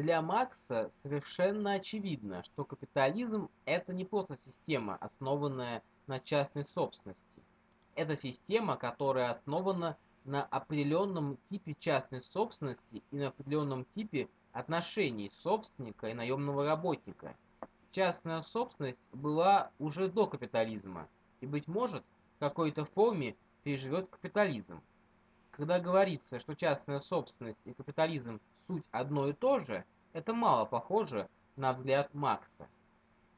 Для Маркса совершенно очевидно, что капитализм – это не просто система, основанная на частной собственности. Это система, которая основана на определенном типе частной собственности и на определенном типе отношений собственника и наемного работника. Частная собственность была уже до капитализма и, быть может, в какой-то форме переживет капитализм. Когда говорится, что частная собственность и капитализм суть одно и то же, это мало похоже на взгляд Маркса.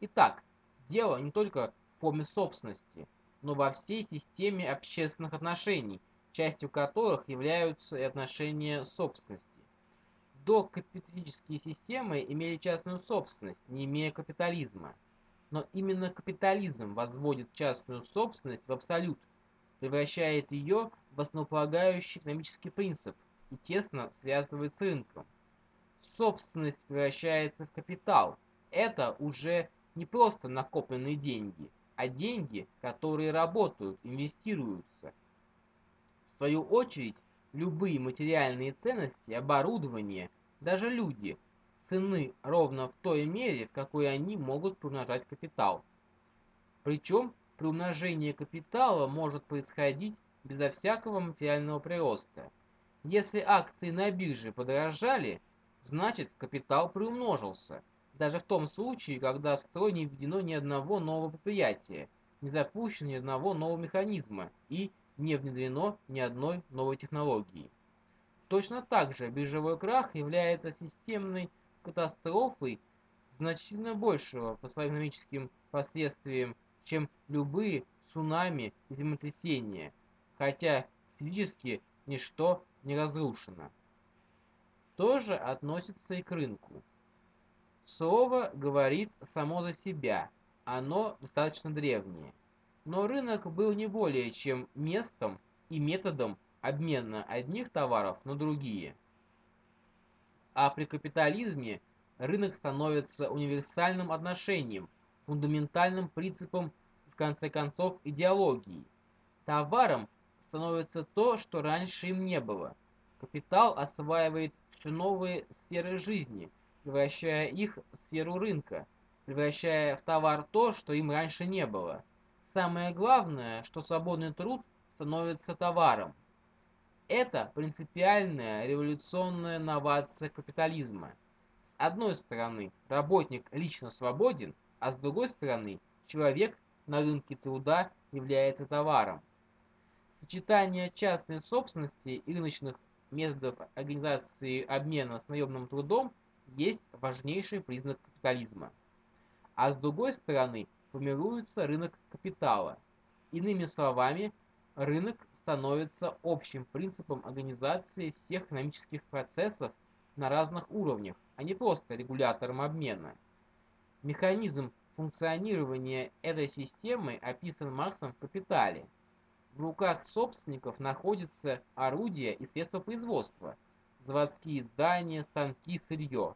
Итак, дело не только в форме собственности, но во всей системе общественных отношений, частью которых являются и отношения собственности. До капиталистические системы имели частную собственность, не имея капитализма. Но именно капитализм возводит частную собственность в абсолют, превращает ее в основополагающий экономический принцип и тесно связывает с рынком. Собственность превращается в капитал. Это уже не просто накопленные деньги, а деньги, которые работают, инвестируются. В свою очередь, любые материальные ценности, оборудование, даже люди, цены ровно в той мере, в какой они могут приумножать капитал. Причем приумножение капитала может происходить безо всякого материального прироста. Если акции на бирже подорожали, значит капитал приумножился, даже в том случае, когда в строй не введено ни одного нового предприятия, не запущено ни одного нового механизма и не внедрено ни одной новой технологии. Точно так же биржевой крах является системной катастрофой значительно большего по своим экономическим последствиям, чем любые цунами и землетрясения, хотя физически ничто не разрушено. То же относится и к рынку. Слово говорит само за себя, оно достаточно древнее. Но рынок был не более чем местом и методом обмена одних товаров на другие. А при капитализме рынок становится универсальным отношением, фундаментальным принципом в конце концов идеологии. Товаром становится то, что раньше им не было. Капитал осваивает все новые сферы жизни, превращая их в сферу рынка, превращая в товар то, что им раньше не было. Самое главное, что свободный труд становится товаром. Это принципиальная революционная новация капитализма. С одной стороны, работник лично свободен, а с другой стороны, человек на рынке труда является товаром. Сочетание частной собственности и рыночных методов организации обмена с наемным трудом есть важнейший признак капитализма. А с другой стороны, формируется рынок капитала. Иными словами, рынок становится общим принципом организации всех экономических процессов на разных уровнях, а не просто регулятором обмена. Механизм функционирования этой системы описан Марксом в «Капитале». В руках собственников находятся орудия и средства производства, заводские здания, станки, сырье.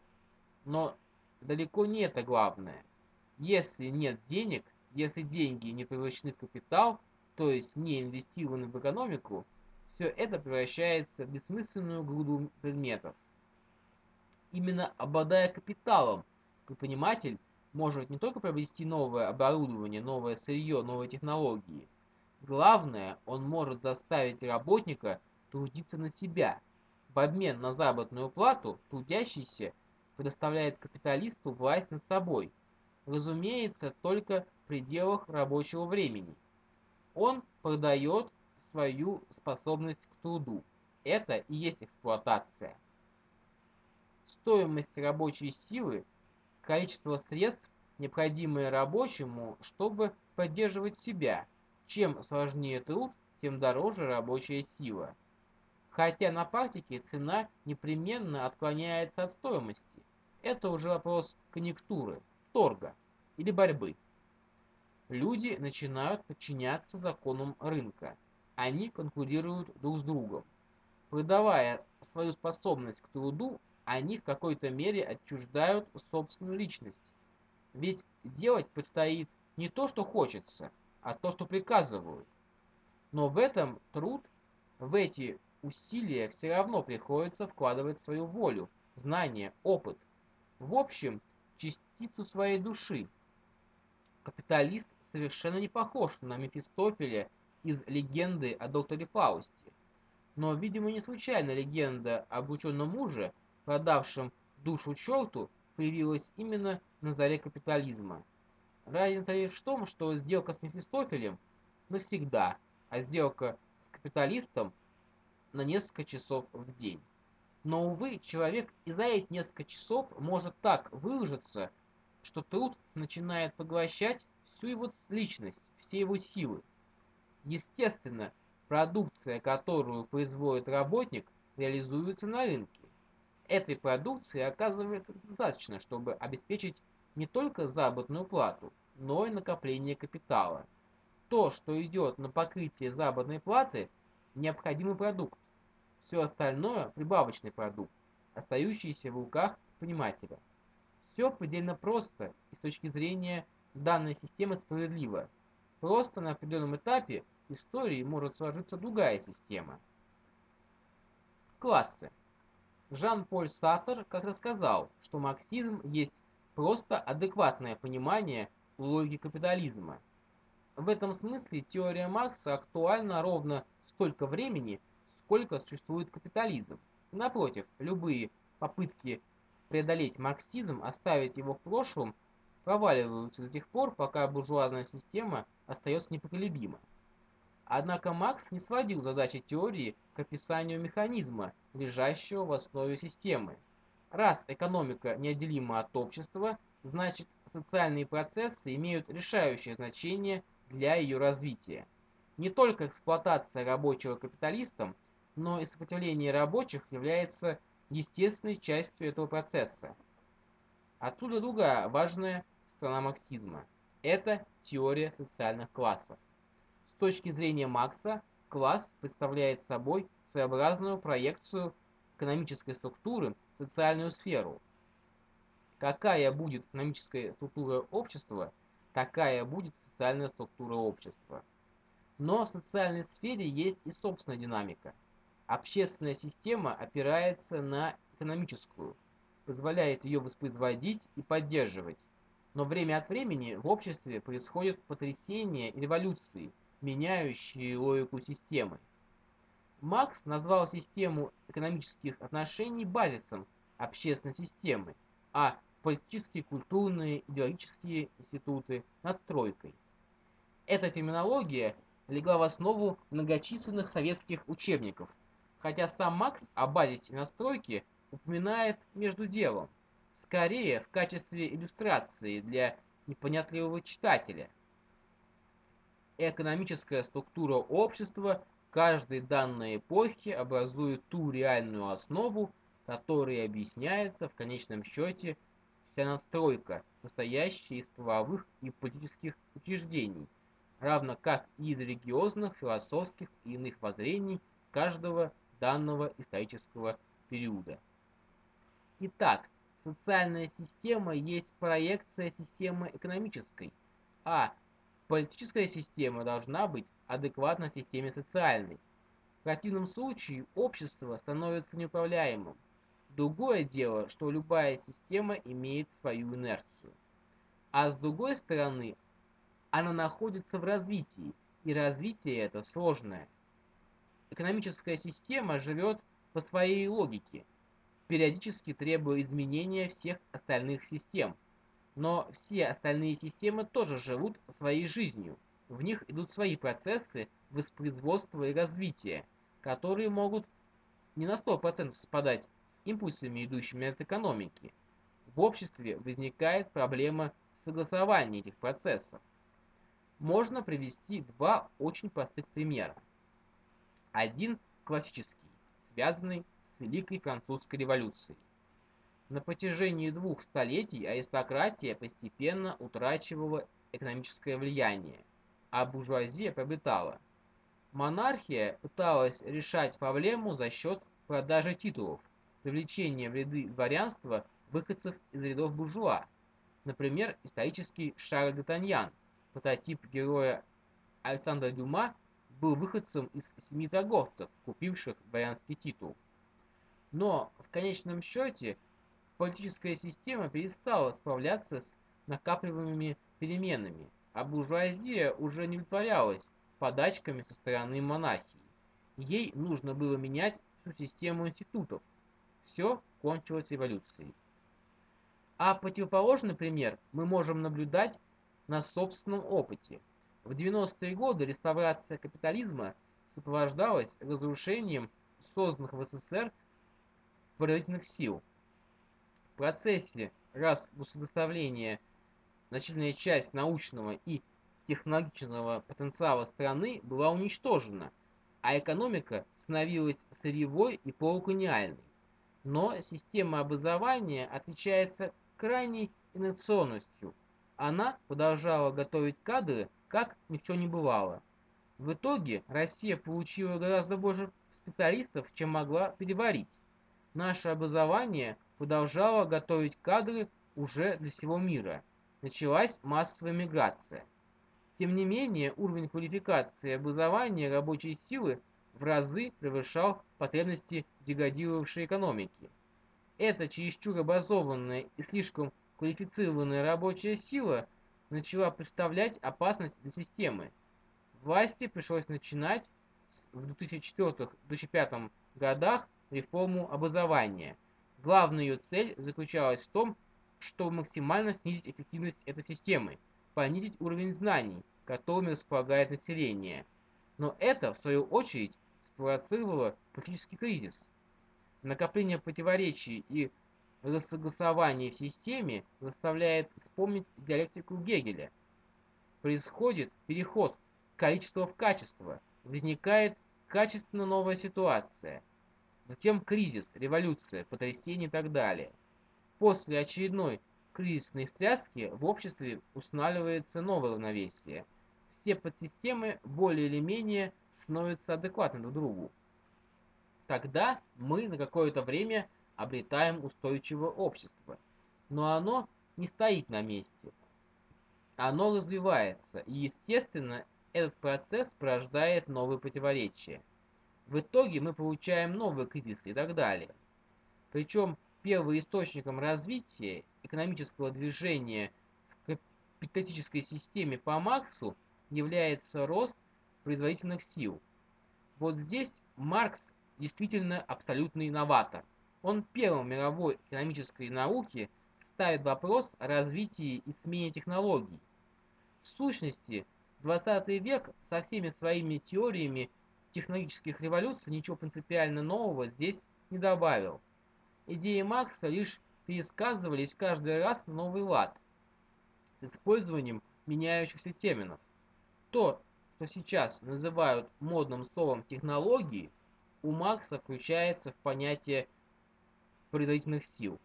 Но далеко не это главное – если нет денег, если деньги не превращены в капитал, то есть не инвестированы в экономику, все это превращается в бессмысленную груду предметов. Именно обладая капиталом, предприниматель может не только приобрести новое оборудование, новое сырье, новые технологии. Главное, он может заставить работника трудиться на себя. В обмен на заработную плату трудящийся предоставляет капиталисту власть над собой – разумеется, только в пределах рабочего времени. Он продает свою способность к труду. Это и есть эксплуатация. Стоимость рабочей силы – количество средств, необходимое рабочему, чтобы поддерживать себя. Чем сложнее труд, тем дороже рабочая сила. Хотя на практике цена непременно отклоняется от стоимости. Это уже вопрос конъюнктуры торга или борьбы. Люди начинают подчиняться законам рынка. Они конкурируют друг с другом. Продавая свою способность к труду, они в какой-то мере отчуждают собственную личность. Ведь делать предстоит не то, что хочется, а то, что приказывают. Но в этом труд, в эти усилия все равно приходится вкладывать свою волю, знания, опыт, в общем, частицу своей души. Капиталист совершенно не похож на Мефистофеля из легенды о докторе Фаусте. Но, видимо, не случайно легенда об ученом муже, продавшем душу черту, появилась именно на заре капитализма. Разница лишь в том, что сделка с Мефистофелем навсегда, а сделка с капиталистом на несколько часов в день. Но, увы, человек и за эти несколько часов может так выложиться, что труд начинает поглощать всю его личность, все его силы. Естественно, продукция, которую производит работник, реализуется на рынке. Этой продукции оказывается достаточно, чтобы обеспечить не только заработную плату, но и накопление капитала. То, что идет на покрытие заработной платы, необходимый продукт. Все остальное – прибавочный продукт, остающийся в руках понимателя. Все предельно просто и с точки зрения данной системы справедливо. Просто на определенном этапе истории может сложиться другая система. Классы. Жан-Поль Саттер как-то сказал, что марксизм есть просто адекватное понимание логики капитализма. В этом смысле теория Маркса актуальна ровно столько времени, сколько существует капитализм. Напротив, любые попытки преодолеть марксизм, оставить его в прошлом, проваливаются до тех пор, пока буржуазная система остается непоколебима. Однако Маркс не сводил задачи теории к описанию механизма, лежащего в основе системы. Раз экономика неотделима от общества, значит социальные процессы имеют решающее значение для ее развития. Не только эксплуатация рабочего капиталистом – но и сопротивление рабочих является естественной частью этого процесса. Отсюда другая важная сторона марксизма – это теория социальных классов. С точки зрения Маркса, класс представляет собой своеобразную проекцию экономической структуры социальную сферу. Какая будет экономическая структура общества, такая будет социальная структура общества. Но в социальной сфере есть и собственная динамика – Общественная система опирается на экономическую, позволяет ее воспроизводить и поддерживать. Но время от времени в обществе происходят потрясения и революции, меняющие логику системы. Макс назвал систему экономических отношений базисом общественной системы, а политические, культурные, идеологические институты – надстройкой. Эта терминология легла в основу многочисленных советских учебников – хотя сам Макс о базисе настройки упоминает между делом, скорее в качестве иллюстрации для непонятливого читателя. Экономическая структура общества каждой данной эпохи образует ту реальную основу, которой объясняется в конечном счете вся настройка, состоящая из правовых и политических учреждений, равно как и из религиозных, философских и иных воззрений каждого данного исторического периода. Итак, социальная система есть проекция системы экономической, а политическая система должна быть адекватна системе социальной. В противном случае общество становится неуправляемым. Другое дело, что любая система имеет свою инерцию. А с другой стороны, она находится в развитии, и развитие это сложное экономическая система живет по своей логике, периодически требуя изменения всех остальных систем. Но все остальные системы тоже живут своей жизнью. В них идут свои процессы воспроизводства и развития, которые могут не на 100% совпадать с импульсами, идущими от экономики. В обществе возникает проблема согласования этих процессов. Можно привести два очень простых примера. Один классический, связанный с Великой Французской революцией. На протяжении двух столетий аристократия постепенно утрачивала экономическое влияние, а буржуазия приобретала. Монархия пыталась решать проблему за счет продажи титулов, привлечения в ряды дворянства выходцев из рядов буржуа. Например, исторический Шарль Д'Артаньян, прототип героя Александра Дюма был выходцем из семьи торговцев, купивших дворянский титул. Но в конечном счете политическая система перестала справляться с накапливаемыми переменами, а буржуазия уже не удовлетворялась подачками со стороны монархии. Ей нужно было менять всю систему институтов. Все кончилось революцией. А противоположный пример мы можем наблюдать на собственном опыте. В 90-е годы реставрация капитализма сопровождалась разрушением созданных в СССР производительных сил. В процессе раз государствления значительная часть научного и технологического потенциала страны была уничтожена, а экономика становилась сырьевой и полуколониальной. Но система образования отличается крайней инерционностью. Она продолжала готовить кадры, как ни в чем не бывало. В итоге Россия получила гораздо больше специалистов, чем могла переварить. Наше образование продолжало готовить кадры уже для всего мира. Началась массовая миграция. Тем не менее, уровень квалификации и образования рабочей силы в разы превышал потребности деградировавшей экономики. Эта чересчур образованная и слишком квалифицированная рабочая сила начала представлять опасность для системы. Власти пришлось начинать в 2004-2005 годах реформу образования. Главная ее цель заключалась в том, чтобы максимально снизить эффективность этой системы, понизить уровень знаний, которыми располагает население. Но это, в свою очередь, спровоцировало политический кризис – Накопление противоречий и рассогласование в системе заставляет вспомнить диалектику Гегеля. Происходит переход количества в качество, возникает качественно новая ситуация, затем кризис, революция, потрясение и так далее. После очередной кризисной встряски в обществе устанавливается новое равновесие. Все подсистемы более или менее становятся адекватны друг другу. Тогда мы на какое-то время обретаем устойчивое общество. Но оно не стоит на месте. Оно развивается, и, естественно, этот процесс порождает новые противоречия. В итоге мы получаем новые кризисы и так далее. Причем первым источником развития экономического движения в капиталистической системе по Марксу является рост производительных сил. Вот здесь Маркс действительно абсолютный инноватор. Он первым в мировой экономической науке ставит вопрос о развитии и смене технологий. В сущности, 20 век со всеми своими теориями технологических революций ничего принципиально нового здесь не добавил. Идеи Маркса лишь пересказывались каждый раз на новый лад, с использованием меняющихся терминов. То, что сейчас называют модным словом технологии, у Маркса включается в понятие производительных сил.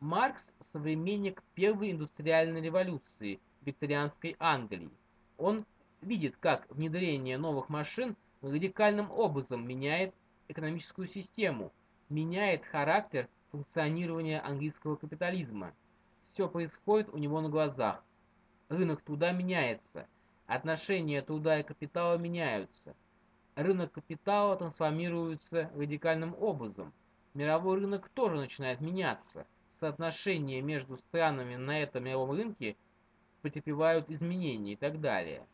Маркс – современник первой индустриальной революции викторианской Англии. Он видит, как внедрение новых машин радикальным образом меняет экономическую систему, меняет характер функционирования английского капитализма. Все происходит у него на глазах. Рынок труда меняется, отношения труда и капитала меняются – рынок капитала трансформируется радикальным образом. Мировой рынок тоже начинает меняться. Соотношения между странами на этом мировом рынке претерпевают изменения и так далее.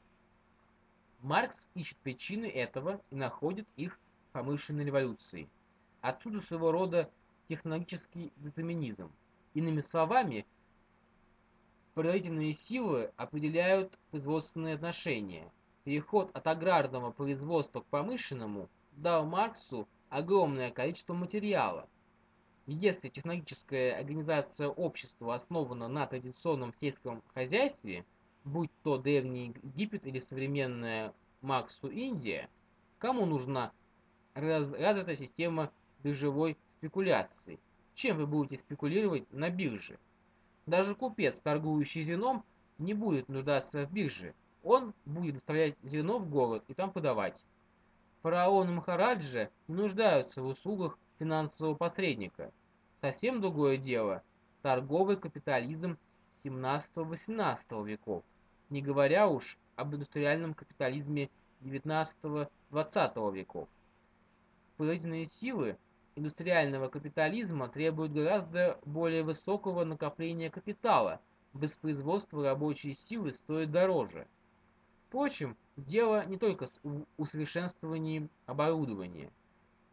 Маркс ищет причины этого и находит их в промышленной революции. Отсюда своего рода технологический детерминизм. Иными словами, производительные силы определяют производственные отношения – Переход от аграрного производства к промышленному дал Марксу огромное количество материала. Если технологическая организация общества основана на традиционном сельском хозяйстве, будь то древний Египет или современная Марксу Индия, кому нужна раз, развитая система биржевой спекуляции? Чем вы будете спекулировать на бирже? Даже купец, торгующий зерном, не будет нуждаться в бирже, он будет доставлять зерно в город и там подавать. Фараон и Махараджа нуждаются в услугах финансового посредника. Совсем другое дело – торговый капитализм 17-18 веков, не говоря уж об индустриальном капитализме 19-20 веков. Производительные силы индустриального капитализма требует гораздо более высокого накопления капитала. Без производства рабочей силы стоит дороже. Впрочем, дело не только в усовершенствовании оборудования.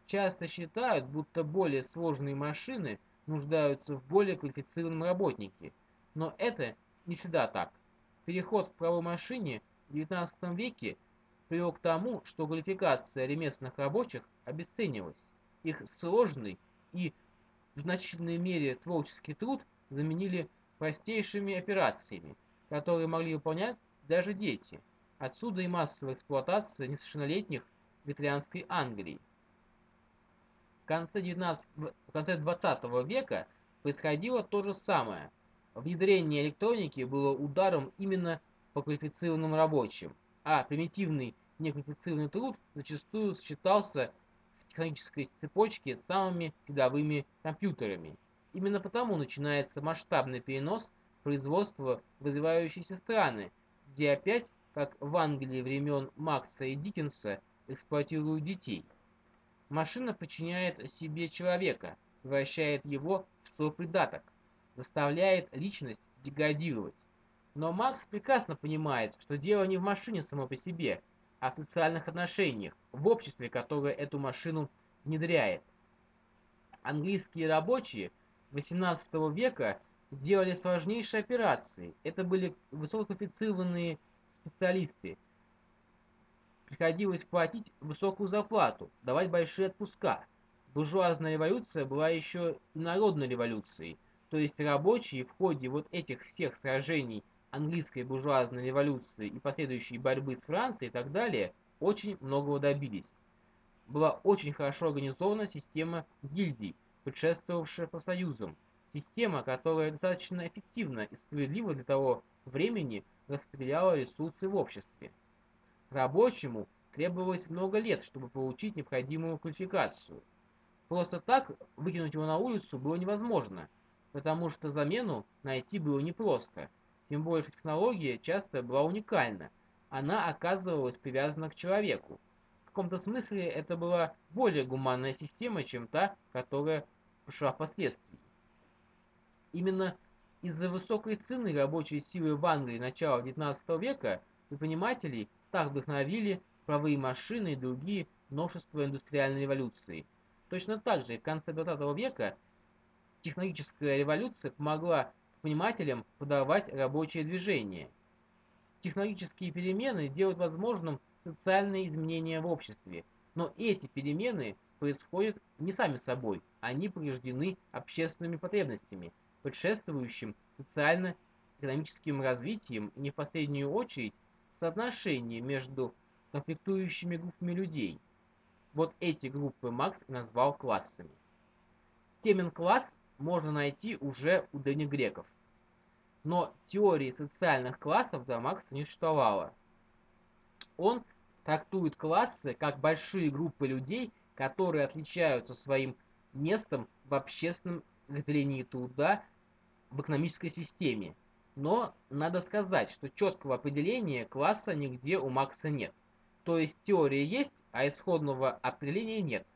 Часто считают, будто более сложные машины нуждаются в более квалифицированном работнике, но это не всегда так. Переход к правой машине в XIX веке привел к тому, что квалификация ремесленных рабочих обесценилась. Их сложный и в значительной мере творческий труд заменили простейшими операциями, которые могли выполнять даже дети. Отсюда и массовая эксплуатация несовершеннолетних в ветеранской Англии. В конце, 19, в конце 20 века происходило то же самое. Внедрение электроники было ударом именно по квалифицированным рабочим, а примитивный неквалифицированный труд зачастую сочетался в технологической цепочке с самыми передовыми компьютерами. Именно потому начинается масштабный перенос производства в развивающиеся страны, где опять, как в Англии времен Макса и Диккенса, эксплуатируют детей. Машина подчиняет себе человека, превращает его в свой придаток, заставляет личность деградировать. Но Макс прекрасно понимает, что дело не в машине само по себе, а в социальных отношениях, в обществе, которое эту машину внедряет. Английские рабочие – XVIII века делали сложнейшие операции. Это были высококвалифицированные специалисты. Приходилось платить высокую зарплату, давать большие отпуска. Буржуазная революция была еще народной революцией, то есть рабочие в ходе вот этих всех сражений английской буржуазной революции и последующей борьбы с Францией и так далее очень многого добились. Была очень хорошо организована система гильдий, предшествовавшая профсоюзам. Система, которая достаточно эффективно и справедливо для того времени распределяла ресурсы в обществе. Рабочему требовалось много лет, чтобы получить необходимую квалификацию. Просто так выкинуть его на улицу было невозможно, потому что замену найти было непросто, тем более что технология часто была уникальна, она оказывалась привязана к человеку, каком-то смысле это была более гуманная система, чем та, которая пошла впоследствии. Именно из-за высокой цены рабочей силы в Англии начала XIX века предпринимателей так вдохновили правые машины и другие новшества индустриальной революции. Точно так же в конце XX века технологическая революция помогла предпринимателям подавать рабочее движение. Технологические перемены делают возможным социальные изменения в обществе. Но эти перемены происходят не сами собой, они порождены общественными потребностями, предшествующим социально-экономическим развитием и не в последнюю очередь соотношение между конфликтующими группами людей. Вот эти группы Макс назвал классами. Термин «класс» можно найти уже у древних греков. Но теории социальных классов для Макса не существовало. Он трактует классы как большие группы людей, которые отличаются своим местом в общественном разделении труда в экономической системе. Но надо сказать, что четкого определения класса нигде у Макса нет. То есть теория есть, а исходного определения нет.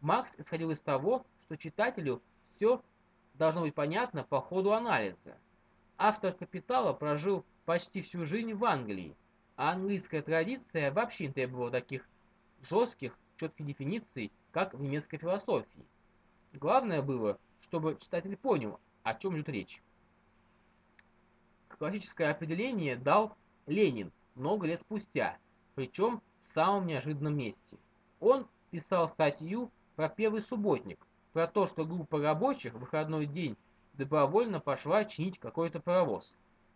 Макс исходил из того, что читателю все должно быть понятно по ходу анализа. Автор «Капитала» прожил почти всю жизнь в Англии, а английская традиция вообще не требовала таких жестких, четких дефиниций, как в немецкой философии. Главное было, чтобы читатель понял, о чем идет речь. Классическое определение дал Ленин много лет спустя, причем в самом неожиданном месте. Он писал статью про первый субботник, про то, что группа рабочих в выходной день добровольно пошла чинить какой-то паровоз.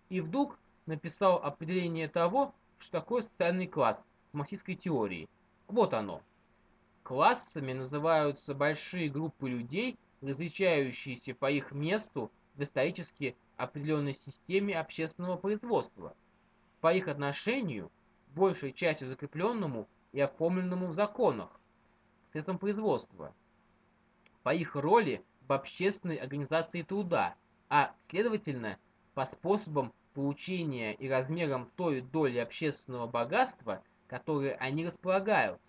И вдруг написал определение того, что такое социальный класс в марксистской теории. Вот оно. Классами называются большие группы людей, различающиеся по их месту в исторически определенной системе общественного производства, по их отношению, большей частью закрепленному и оформленному в законах, к средствам производства, по их роли в общественной организации труда, а, следовательно, по способам получения и размером той доли общественного богатства, которой они располагают.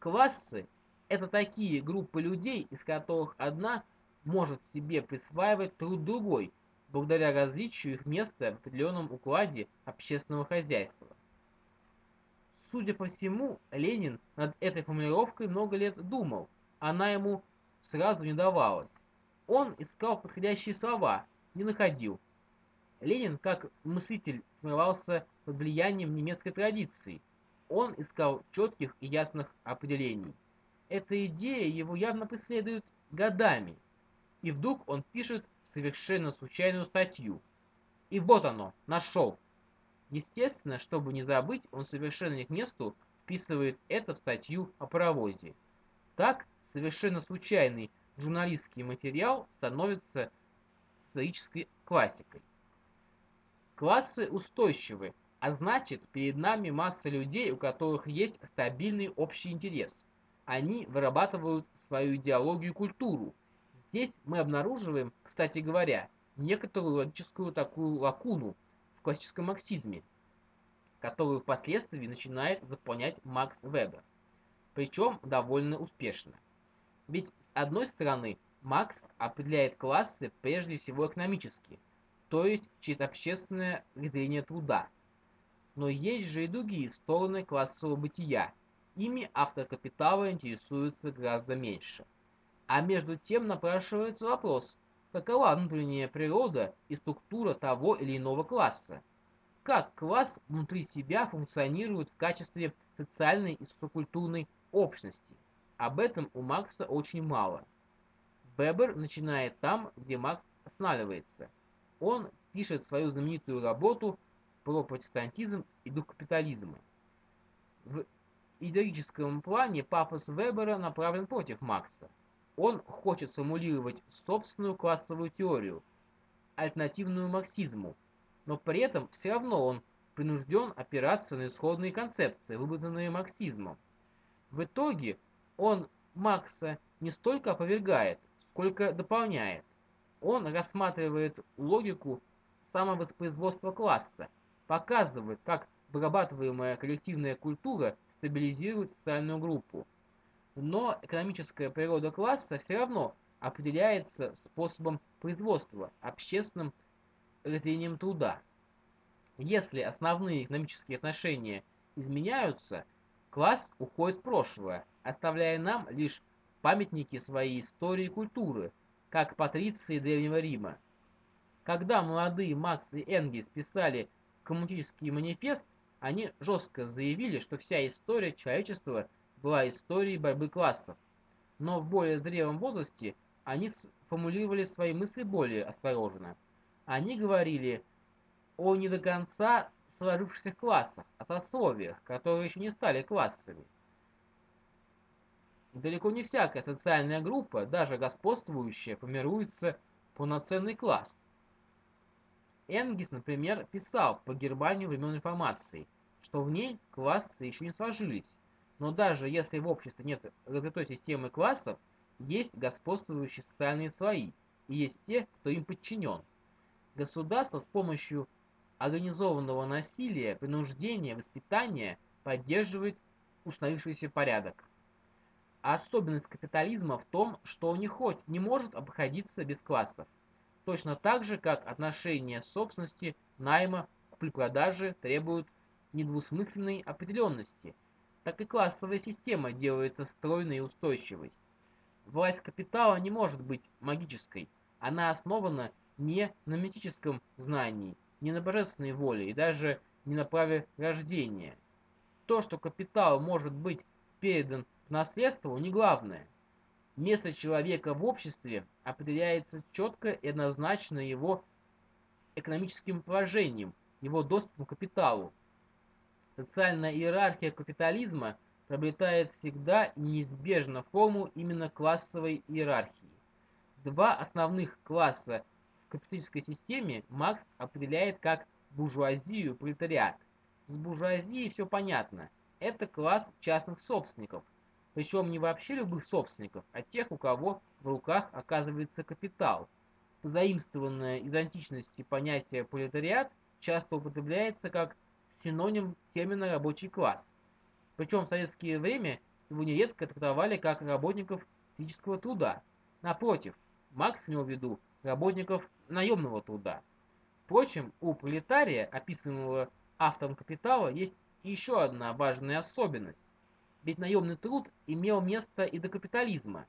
Классы Это такие группы людей, из которых одна может себе присваивать труд другой, благодаря различию их места в определенном укладе общественного хозяйства. Судя по всему, Ленин над этой формулировкой много лет думал, она ему сразу не давалась. Он искал подходящие слова, не находил. Ленин, как мыслитель, формировался под влиянием немецкой традиции. Он искал четких и ясных определений. Эта идея его явно преследует годами. И вдруг он пишет совершенно случайную статью. И вот оно, нашел. Естественно, чтобы не забыть, он совершенно не к месту вписывает это в статью о паровозе. Так, совершенно случайный журналистский материал становится исторической классикой. Классы устойчивы, а значит, перед нами масса людей, у которых есть стабильный общий интерес. Они вырабатывают свою идеологию и культуру. Здесь мы обнаруживаем, кстати говоря, некоторую логическую такую лакуну – классическом марксизме, которую впоследствии начинает заполнять Макс Вебер, причем довольно успешно. Ведь, с одной стороны, Макс определяет классы прежде всего экономически, то есть через общественное разделение труда. Но есть же и другие стороны классового бытия. Ими автор капитала интересуется гораздо меньше. А между тем напрашивается вопрос, какова внутренняя природа и структура того или иного класса. Как класс внутри себя функционирует в качестве социальной и социокультурной общности. Об этом у Маркса очень мало. Вебер начинает там, где Маркс останавливается. Он пишет свою знаменитую работу про протестантизм и дух капитализма. В идеологическом плане пафос Вебера направлен против Маркса. Он хочет сформулировать собственную классовую теорию, альтернативную марксизму, но при этом все равно он принужден опираться на исходные концепции, выработанные марксизмом. В итоге он Маркса не столько опровергает, сколько дополняет. Он рассматривает логику самовоспроизводства класса, показывает, как вырабатываемая коллективная культура стабилизирует социальную группу но экономическая природа класса все равно определяется способом производства, общественным разделением труда. Если основные экономические отношения изменяются, класс уходит в прошлое, оставляя нам лишь памятники своей истории и культуры, как патриции Древнего Рима. Когда молодые Макс и Энгельс писали коммунистический манифест, они жестко заявили, что вся история человечества была историей борьбы классов, но в более зрелом возрасте они сформулировали свои мысли более осторожно. Они говорили о не до конца сложившихся классах, о сословиях, которые еще не стали классами. Далеко не всякая социальная группа, даже господствующая, формируется полноценный класс. Энгис, например, писал по Германию времен информации, что в ней классы еще не сложились, но даже если в обществе нет развитой системы классов, есть господствующие социальные слои, и есть те, кто им подчинен. Государство с помощью организованного насилия, принуждения, воспитания поддерживает установившийся порядок. Особенность капитализма в том, что он не, хоть, не может обходиться без классов. Точно так же, как отношения собственности, найма, купли-продажи требуют недвусмысленной определенности – так и классовая система делается стройной и устойчивой. Власть капитала не может быть магической. Она основана не на мистическом знании, не на божественной воле и даже не на праве рождения. То, что капитал может быть передан в наследство, не главное. Место человека в обществе определяется четко и однозначно его экономическим положением, его доступом к капиталу, Социальная иерархия капитализма приобретает всегда и неизбежно форму именно классовой иерархии. Два основных класса в капиталистической системе Маркс определяет как буржуазию и пролетариат. С буржуазией все понятно. Это класс частных собственников. Причем не вообще любых собственников, а тех, у кого в руках оказывается капитал. Позаимствованное из античности понятие пролетариат часто употребляется как синоним термина «рабочий класс». Причем в советское время его нередко трактовали как работников физического труда. Напротив, Маркс имел в виду работников наемного труда. Впрочем, у пролетария, описанного автором «Капитала», есть еще одна важная особенность. Ведь наемный труд имел место и до капитализма,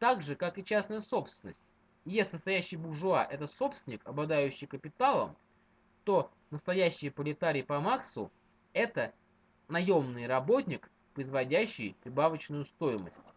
так же, как и частная собственность. Если настоящий буржуа – это собственник, обладающий капиталом, то настоящий пролетарий по Марксу – это наемный работник, производящий прибавочную стоимость.